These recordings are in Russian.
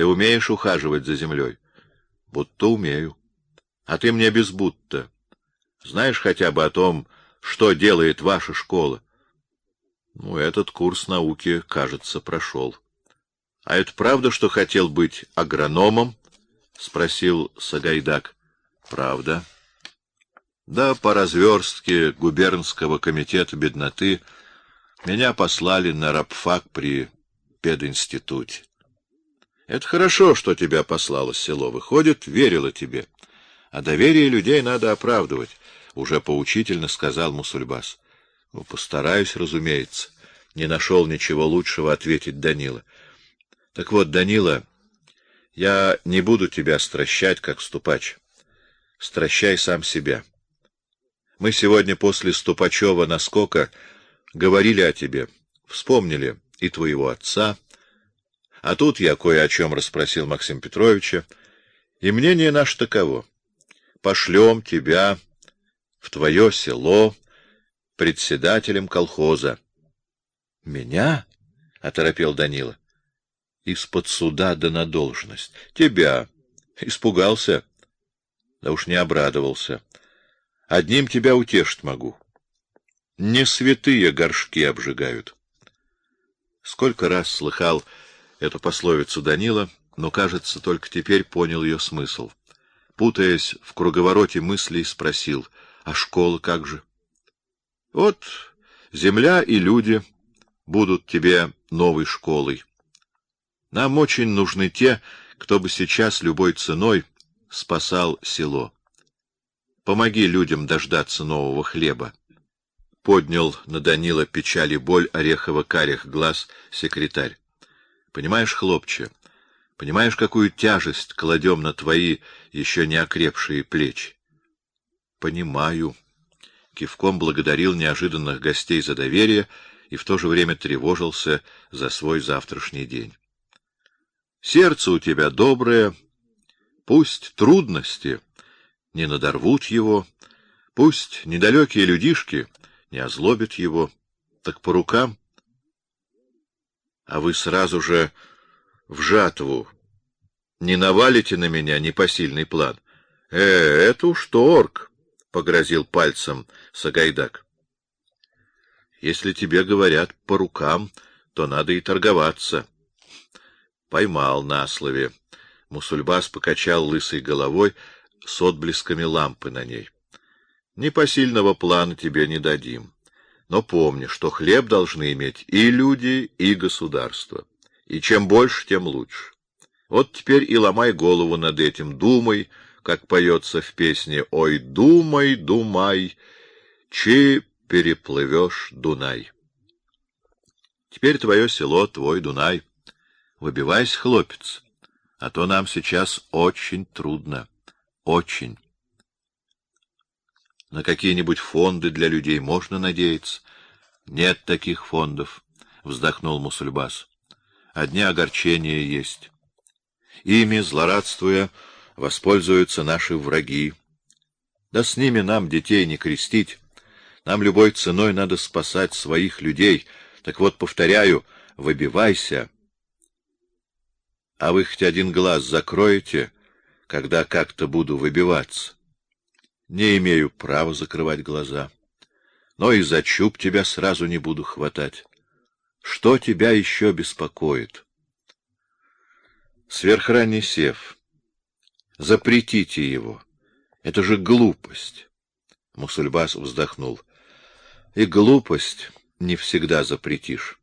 Ты умеешь ухаживать за землей? Будто умею. А ты мне без будто. Знаешь хотя бы о том, что делает ваша школа? Ну, этот курс науки, кажется, прошел. А это правда, что хотел быть агрономом? спросил Сагайдак. Правда. Да, по разверстке губернского комитета бедноты меня послали на рабфак при пединституте. Это хорошо, что тебя послало село. Выходит, верило тебе. А доверие людей надо оправдывать, уже поучительно сказал Мусульбас. Ну, постараюсь, разумеется. Не нашел ничего лучшего ответить Данила. Так вот, Данила, я не буду тебя стращать, как ступач. Стращай сам себя. Мы сегодня после Ступачева наскока говорили о тебе, вспомнили и твоего отца. А тут я кое о чем расспросил Максим Петровича, и мнение наше таково: пошлем тебя в твое село председателем колхоза. Меня? оторопел Данила. Из-под суда да на должность. Тебя испугался? Да уж не обрадовался. Одним тебя утешить могу. Не святые горшки обжигают. Сколько раз слыхал эту пословицу Данила, но, кажется, только теперь понял ее смысл. Путаясь в круговороте мыслей, спросил: "А школа как же?" "Вот земля и люди будут тебе новой школой. Нам очень нужны те, кто бы сейчас любой ценой спасал село. Помоги людям дождаться нового хлеба. Поднял на Данила печаль и боль орехово-карих глаз секретарь. Понимаешь, хлопче, понимаешь, какую тяжесть кладем на твои еще не окрепшие плечи? Понимаю. Кивком благодарил неожиданных гостей за доверие и в то же время тревожился за свой завтрашний день. Сердце у тебя доброе, пусть трудности не надорвут его, пусть недалекие людишки не озлобят его, так по рукам. А вы сразу же в жатву не навалите на меня непосильный план. Э, это уж торг, погрозил пальцем Сагайдак. Если тебе говорят по рукам, то надо и торговаться. Поймал на слове. Мусульбас покачал лысой головой, с отблесками лампы на ней. Непосильного плана тебе не дадим. Но помни, что хлеб должны иметь и люди, и государство. И чем больше, тем лучше. Вот теперь и ломай голову над этим, думай, как поется в песне: "Ой, думай, думай, чи переплывешь Дунай". Теперь твое село, твой Дунай. Выбивайся, хлопец, а то нам сейчас очень трудно. Очень. На какие-нибудь фонды для людей можно надеяться? Нет таких фондов, вздохнул Мусульбас. Одни огорчения есть. Ими, злорадствуя, воспользуются наши враги. Да с ними нам детей не крестить. Нам любой ценой надо спасать своих людей. Так вот, повторяю, выбивайся. А вы хоть один глаз закроете, когда как-то буду выбиваться. Не имею права закрывать глаза. Но и за чуб тебя сразу не буду хватать. Что тебя еще беспокоит? Сверхранний сев. Запретите его. Это же глупость. Мусульбас вздохнул. И глупость не всегда запретишь.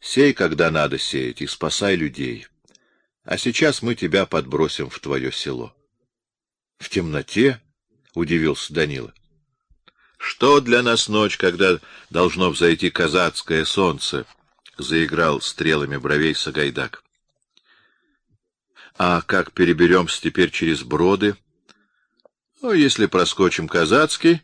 Сей, когда надо сеять, и спасай людей. А сейчас мы тебя подбросим в твое село. В темноте? Удивился Данила. Что для нас ночь, когда должно взойти казацкое солнце? заиграл стрелами бровей Сагайдак. А как переберемся теперь через броды? Ну, если проскочим казацкий,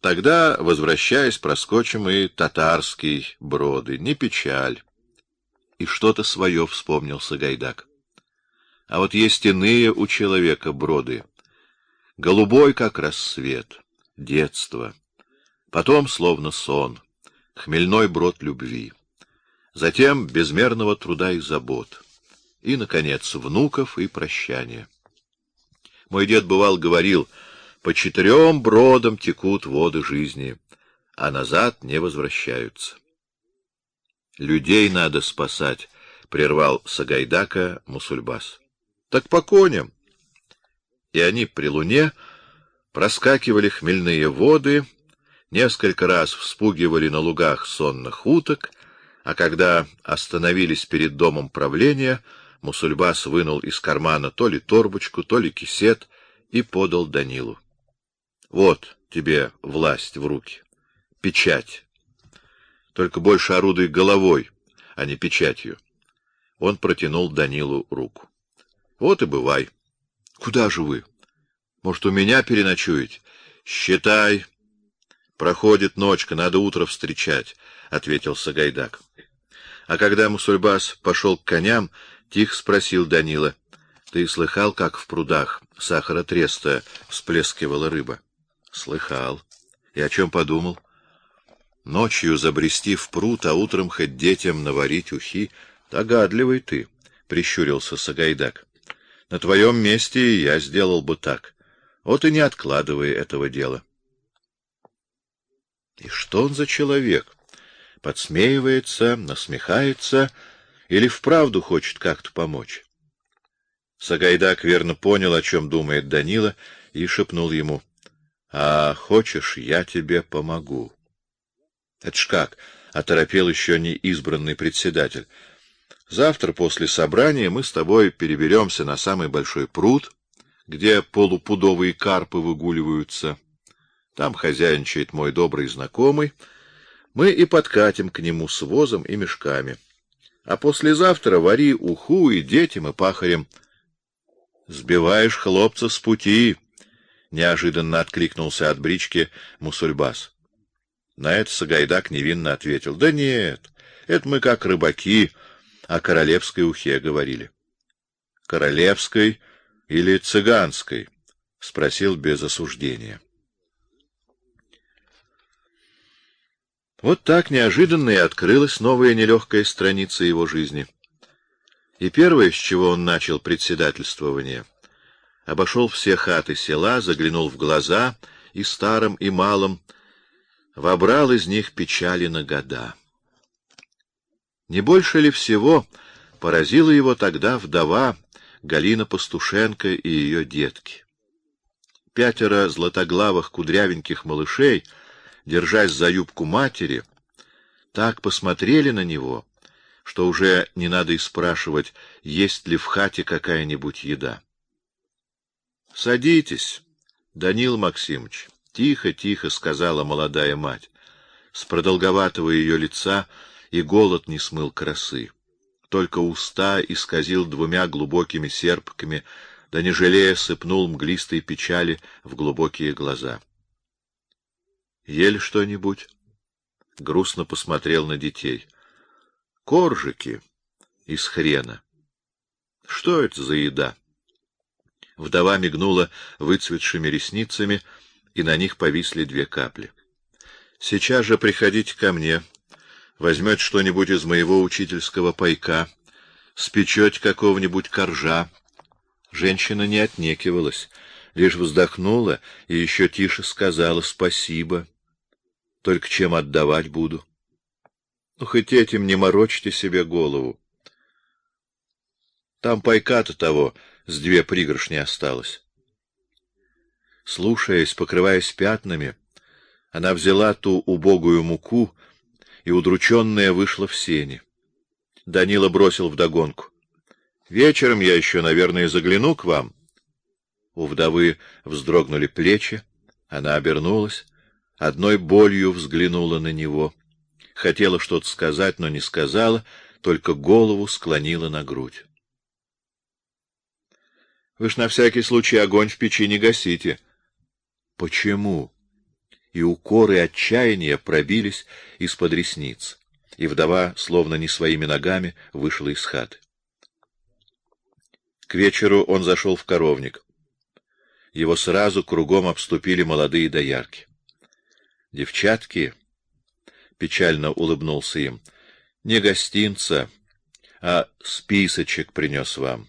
тогда, возвращаясь, проскочим и татарский броды. Не печаль. И что-то свое вспомнил Сагайдак. А вот есть иные у человека броды. Голубой, как рассвет, детство. Потом, словно сон, хмельной брод любви. Затем безмерного труда и забот. и, наконец, внуков и прощание. Мой дед бывал говорил, по четырем бродам текут воды жизни, а назад не возвращаются. Людей надо спасать, прервал Сагайдака Мусульбас. Так по коням. И они при луне проскакивали хмельные воды, несколько раз вспугивали на лугах сонных уток, а когда остановились перед домом правления, Мусульбас вынул из кармана то ли торбочку, то ли кисет и подал Данилу. Вот тебе власть в руки. Печать. Только больше орудуй головой, а не печатью. Он протянул Данилу руку. Вот и бывай. Куда же вы? Может, у меня переночуете? Считай. Проходит ночка, надо утро встречать, ответил Сагайдак. А когда Мусульбас пошел к коням, тихо спросил Данила: "Ты слыхал, как в прудах сахара треста всплескивала рыба?" "Слыхал. И о чем подумал?" "Ночью забрести в пруд, а утром хоть детям наварить ухи. Догадливый ты", прищурился Сагайдак. "На твоем месте я сделал бы так. Вот и не откладывай этого дела". И что он за человек? Подсмеивается, насмехается или вправду хочет как-то помочь. Сагайдак верно понял, о чем думает Данила, и шепнул ему: "А хочешь, я тебе помогу?" Это ж как? оторопел еще не избранный председатель. Завтра после собрания мы с тобой переберемся на самый большой пруд, где полупудовые карпы выгуливаются. Там хозяйничает мой добрый знакомый. Мы и подкатим к нему с возом и мешками а послезавтра вари уху и детям, и пахарям. Сбиваешь хлопца с пути, неожиданно откликнулся от брички Мусульбас. На это Сагайдак невинно ответил: "Да нет, это мы как рыбаки о королевской ухе говорили". Королевской или цыганской? спросил без осуждения. Вот так неожиданно и открылась новая нелегкая страница его жизни. И первое, с чего он начал председательствование, обошел все хаты села, заглянул в глаза и старым, и малым, вобрал из них печали на года. Не больше ли всего поразила его тогда вдова Галина Пастушенко и ее детки? Пятеро златоглавых кудрявеньких малышей — держась за юбку матери, так посмотрели на него, что уже не надо и спрашивать, есть ли в хате какая-нибудь еда. Садитесь, Данил Максимович, тихо, тихо сказала молодая мать. С продолговатого ее лица и голод не смыл красы. Только уста исказил двумя глубокими серпками, да не жалея сыпнул мглистой печали в глубокие глаза. Ели что-нибудь? Грустно посмотрел на детей. Коржики из хрена. Что это за еда? Вдова мигнула выцветшими ресницами, и на них повисли две капли. Сейчас же приходите ко мне, возьмете что-нибудь из моего учительского пайка, спечете какого-нибудь коржа. Женщина не отнекивалась, лишь вздохнула и еще тише сказала спасибо. Только чем отдавать буду? Ну, хоть этим не морочьте себе голову. Там пайка-то того с две пригоршни осталось. Слушаясь, покрываясь пятнами, она взяла ту убогую муку и удрученная вышла в сени. Данила бросил вдогонку: "Вечером я еще, наверное, загляну к вам". У вдовы вздрогнули плечи, она обернулась одной болью взглянула на него. Хотела что-то сказать, но не сказала, только голову склонила на грудь. Вы ж на всякий случай огонь в печи не гасите. Почему? И укоры отчаяния пробились из-под ресниц, и вдова, словно не своими ногами, вышла из хаты. К вечеру он зашел в коровник. Его сразу кругом обступили молодые доярки. Девчатки, печально улыбнулся им, не гостинца, а списочек принес вам.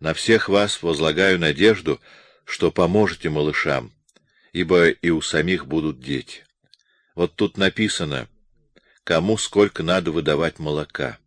На всех вас возлагаю надежду, что поможете малышам, ибо и у самих будут дети. Вот тут написано, кому сколько надо выдавать молока.